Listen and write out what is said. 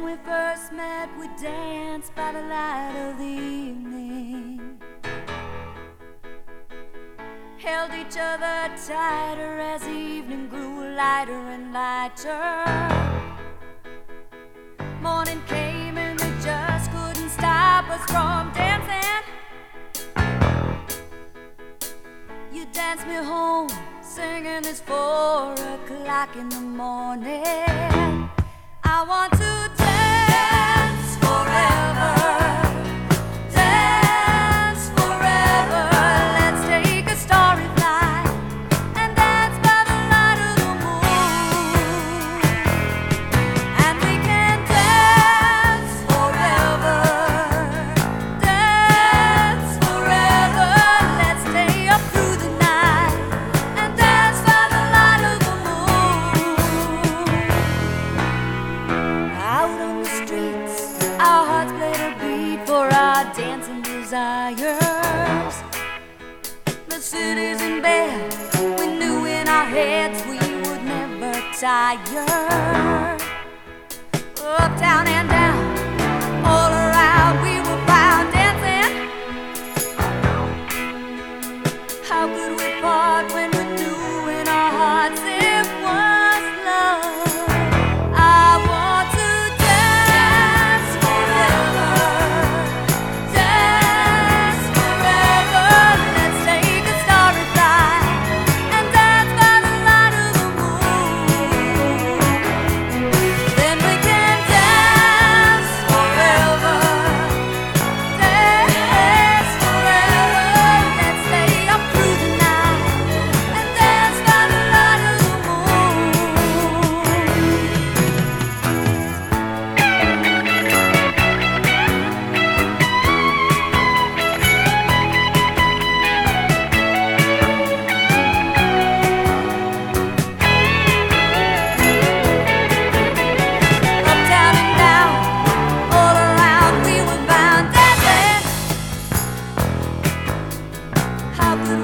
When we first met, we danced by the light of the evening. Held each other tighter as the evening grew lighter and lighter. Morning came and we just couldn't stop us from dancing. You danced me home, singing it's four o'clock in the morning. I want to dancing desires. The city's in bed, we knew in our heads we would never tire. Uptown and down, all around we were found dancing. How could we part bound